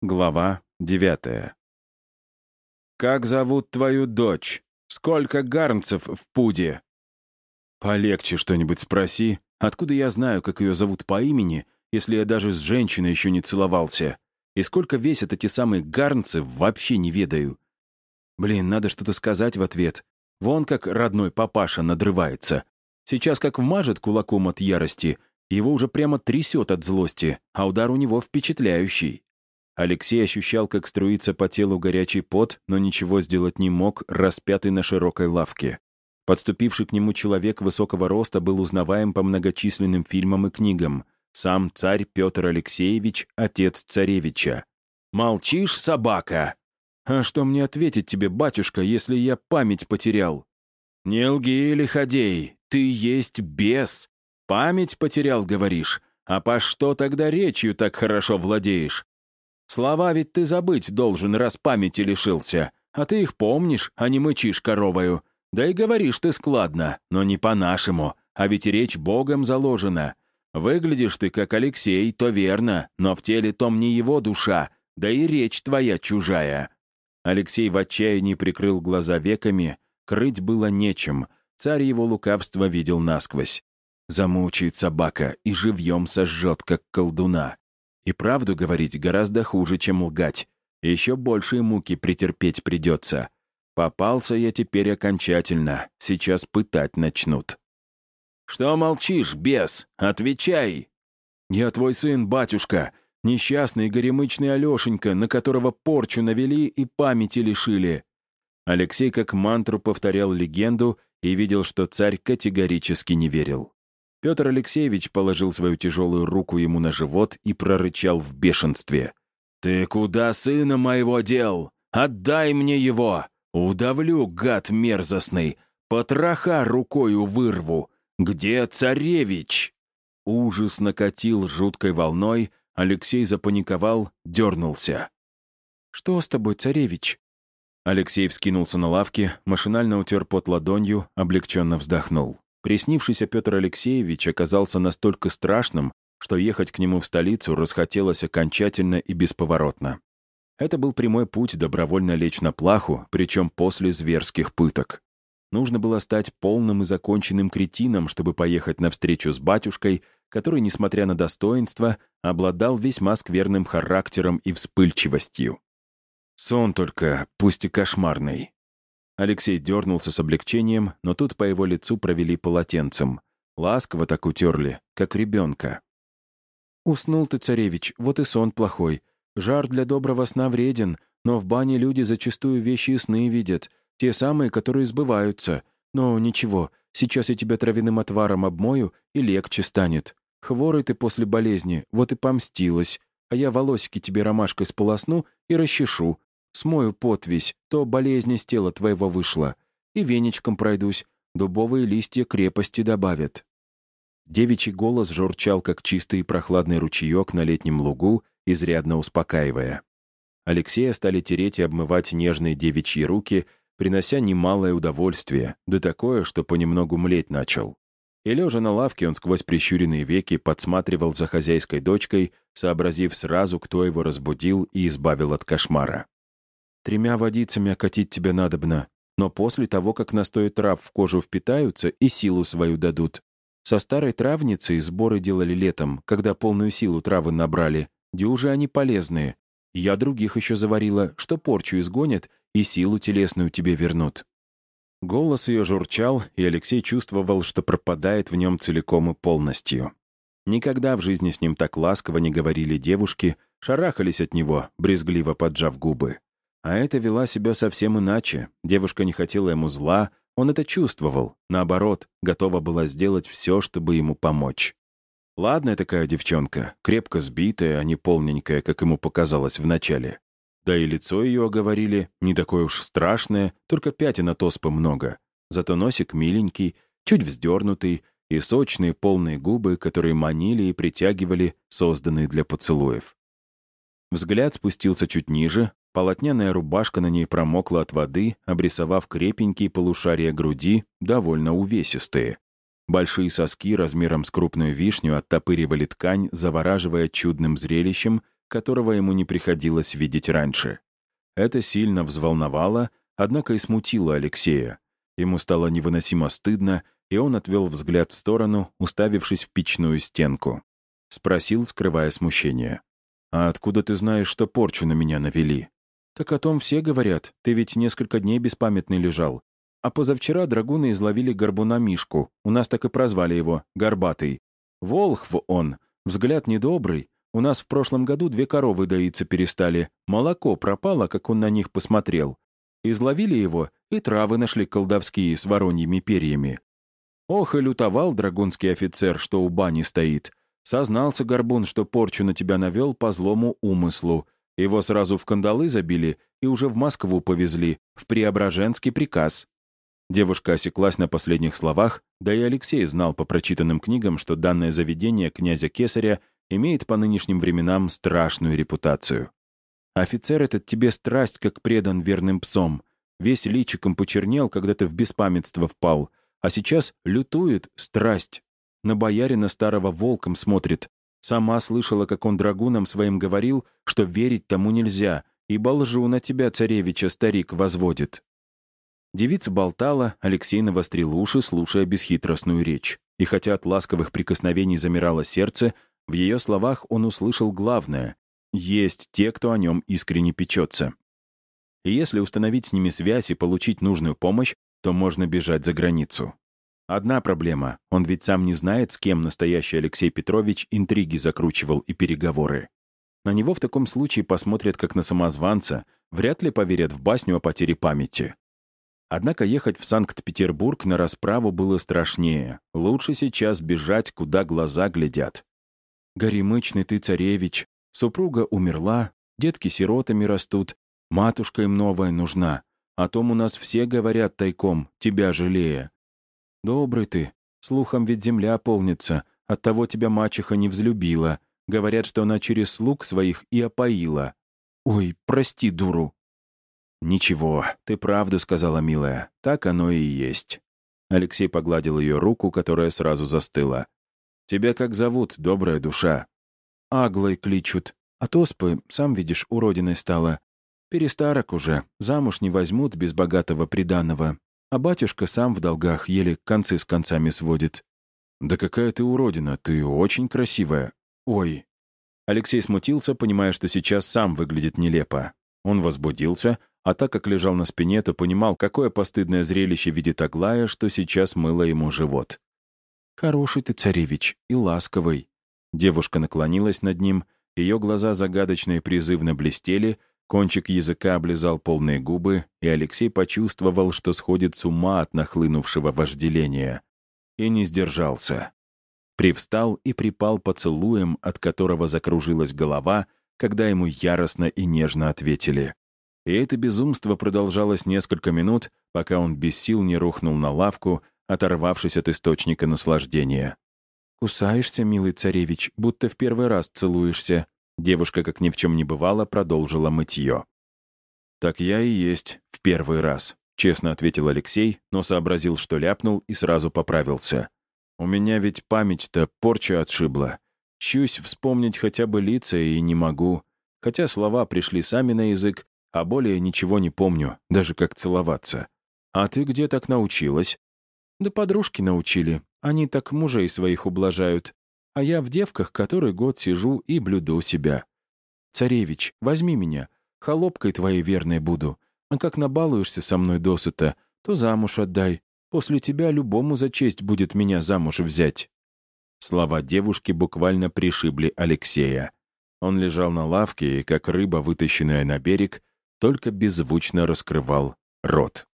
Глава девятая. «Как зовут твою дочь? Сколько гарнцев в пуде?» «Полегче что-нибудь спроси. Откуда я знаю, как ее зовут по имени, если я даже с женщиной еще не целовался? И сколько весят эти самые гарнцы, вообще не ведаю. Блин, надо что-то сказать в ответ. Вон как родной папаша надрывается. Сейчас как вмажет кулаком от ярости, его уже прямо трясет от злости, а удар у него впечатляющий. Алексей ощущал, как струится по телу горячий пот, но ничего сделать не мог, распятый на широкой лавке. Подступивший к нему человек высокого роста был узнаваем по многочисленным фильмам и книгам. Сам царь Петр Алексеевич, отец царевича. «Молчишь, собака?» «А что мне ответить тебе, батюшка, если я память потерял?» «Не лги, лиходей, ты есть бес. Память потерял, говоришь. А по что тогда речью так хорошо владеешь? Слова ведь ты забыть должен, раз памяти лишился. А ты их помнишь, а не мычишь коровою. Да и говоришь ты складно, но не по-нашему. А ведь речь Богом заложена. Выглядишь ты как Алексей, то верно, но в теле том не его душа, да и речь твоя чужая». Алексей в отчаянии прикрыл глаза веками, крыть было нечем, царь его лукавства видел насквозь. Замучает собака и живьем сожжет, как колдуна. И правду говорить гораздо хуже, чем лгать. Еще большие муки претерпеть придется. Попался я теперь окончательно. Сейчас пытать начнут. «Что молчишь, бес? Отвечай!» «Я твой сын, батюшка, несчастный горемычный Алешенька, на которого порчу навели и памяти лишили». Алексей как мантру повторял легенду и видел, что царь категорически не верил. Петр Алексеевич положил свою тяжелую руку ему на живот и прорычал в бешенстве. «Ты куда сына моего дел? Отдай мне его! Удавлю, гад мерзостный! Потроха рукою вырву! Где царевич?» Ужас накатил жуткой волной, Алексей запаниковал, дернулся. «Что с тобой, царевич?» Алексей вскинулся на лавке, машинально утер пот ладонью, облегченно вздохнул. Приснившийся Петр Алексеевич оказался настолько страшным, что ехать к нему в столицу расхотелось окончательно и бесповоротно. Это был прямой путь добровольно лечь на плаху, причем после зверских пыток. Нужно было стать полным и законченным кретином, чтобы поехать на встречу с батюшкой, который, несмотря на достоинство, обладал весьма скверным характером и вспыльчивостью. Сон только, пусть и кошмарный. Алексей дернулся с облегчением, но тут по его лицу провели полотенцем. Ласково так утерли, как ребенка. «Уснул ты, царевич, вот и сон плохой. Жар для доброго сна вреден, но в бане люди зачастую вещи и сны видят, те самые, которые сбываются. Но ничего, сейчас я тебя травяным отваром обмою, и легче станет. Хворый ты после болезни, вот и помстилась. А я волосики тебе ромашкой сполосну и расчешу, Смою потвесь, то болезнь из тела твоего вышла. И веничком пройдусь, дубовые листья крепости добавят». Девичий голос журчал, как чистый и прохладный ручеек на летнем лугу, изрядно успокаивая. Алексея стали тереть и обмывать нежные девичьи руки, принося немалое удовольствие, да такое, что понемногу млеть начал. И лежа на лавке, он сквозь прищуренные веки подсматривал за хозяйской дочкой, сообразив сразу, кто его разбудил и избавил от кошмара. Тремя водицами окатить тебя надобно, но после того, как настои трав в кожу впитаются и силу свою дадут. Со старой травницей сборы делали летом, когда полную силу травы набрали. Дюжи они полезные. Я других еще заварила, что порчу изгонят и силу телесную тебе вернут». Голос ее журчал, и Алексей чувствовал, что пропадает в нем целиком и полностью. Никогда в жизни с ним так ласково не говорили девушки, шарахались от него, брезгливо поджав губы. А эта вела себя совсем иначе. Девушка не хотела ему зла, он это чувствовал. Наоборот, готова была сделать все, чтобы ему помочь. Ладная такая девчонка, крепко сбитая, а не полненькая, как ему показалось вначале. Да и лицо ее, говорили, не такое уж страшное, только пятен от оспы много. Зато носик миленький, чуть вздернутый, и сочные полные губы, которые манили и притягивали, созданные для поцелуев. Взгляд спустился чуть ниже, Полотняная рубашка на ней промокла от воды, обрисовав крепенькие полушария груди, довольно увесистые. Большие соски размером с крупную вишню оттопыривали ткань, завораживая чудным зрелищем, которого ему не приходилось видеть раньше. Это сильно взволновало, однако и смутило Алексея. Ему стало невыносимо стыдно, и он отвел взгляд в сторону, уставившись в печную стенку. Спросил, скрывая смущение. «А откуда ты знаешь, что порчу на меня навели?» «Так о том все говорят. Ты ведь несколько дней беспамятный лежал. А позавчера драгуны изловили горбуна Мишку. У нас так и прозвали его — Горбатый. Волхв он. Взгляд недобрый. У нас в прошлом году две коровы доиться перестали. Молоко пропало, как он на них посмотрел. Изловили его, и травы нашли колдовские с вороньими перьями. Ох, и лютовал драгунский офицер, что у бани стоит. Сознался Горбун, что порчу на тебя навел по злому умыслу. Его сразу в кандалы забили и уже в Москву повезли, в Преображенский приказ. Девушка осеклась на последних словах, да и Алексей знал по прочитанным книгам, что данное заведение князя Кесаря имеет по нынешним временам страшную репутацию. Офицер этот тебе страсть, как предан верным псом. Весь личиком почернел, когда ты в беспамятство впал, а сейчас лютует страсть. На боярина старого волком смотрит. Сама слышала, как он драгунам своим говорил, что верить тому нельзя, ибо лжу на тебя, царевича, старик возводит. Девица болтала, Алексей навострил уши, слушая бесхитростную речь. И хотя от ласковых прикосновений замирало сердце, в ее словах он услышал главное — есть те, кто о нем искренне печется. И если установить с ними связь и получить нужную помощь, то можно бежать за границу. Одна проблема — он ведь сам не знает, с кем настоящий Алексей Петрович интриги закручивал и переговоры. На него в таком случае посмотрят как на самозванца, вряд ли поверят в басню о потере памяти. Однако ехать в Санкт-Петербург на расправу было страшнее. Лучше сейчас бежать, куда глаза глядят. «Горемычный ты, царевич. Супруга умерла, детки сиротами растут, матушка им новая нужна. О том у нас все говорят тайком, тебя жалея. Добрый ты. Слухом ведь земля полнится. Оттого тебя мачеха не взлюбила. Говорят, что она через слуг своих и опоила. Ой, прости, дуру. «Ничего, ты правду сказала, милая. Так оно и есть». Алексей погладил ее руку, которая сразу застыла. «Тебя как зовут, добрая душа?» «Аглой кличут. От оспы, сам видишь, уродиной стала. Перестарок уже, замуж не возьмут без богатого приданого. А батюшка сам в долгах еле концы с концами сводит». «Да какая ты уродина, ты очень красивая. Ой». Алексей смутился, понимая, что сейчас сам выглядит нелепо. Он возбудился, а так как лежал на спине, то понимал, какое постыдное зрелище видит Аглая, что сейчас мыло ему живот. «Хороший ты, царевич, и ласковый». Девушка наклонилась над ним, ее глаза загадочно и призывно блестели, кончик языка облизал полные губы, и Алексей почувствовал, что сходит с ума от нахлынувшего вожделения. И не сдержался. Привстал и припал поцелуем, от которого закружилась голова, когда ему яростно и нежно ответили. И это безумство продолжалось несколько минут, пока он без сил не рухнул на лавку, оторвавшись от источника наслаждения. «Кусаешься, милый царевич, будто в первый раз целуешься». Девушка, как ни в чем не бывало, продолжила мытье. «Так я и есть, в первый раз», — честно ответил Алексей, но сообразил, что ляпнул, и сразу поправился. «У меня ведь память-то порча отшибла. Чусь вспомнить хотя бы лица и не могу. Хотя слова пришли сами на язык, а более ничего не помню, даже как целоваться. А ты где так научилась? Да подружки научили. Они так мужей своих ублажают. А я в девках который год сижу и блюду себя. Царевич, возьми меня. Холопкой твоей верной буду. А как набалуешься со мной досыта, то замуж отдай. После тебя любому за честь будет меня замуж взять». Слова девушки буквально пришибли Алексея. Он лежал на лавке и, как рыба, вытащенная на берег, только беззвучно раскрывал рот.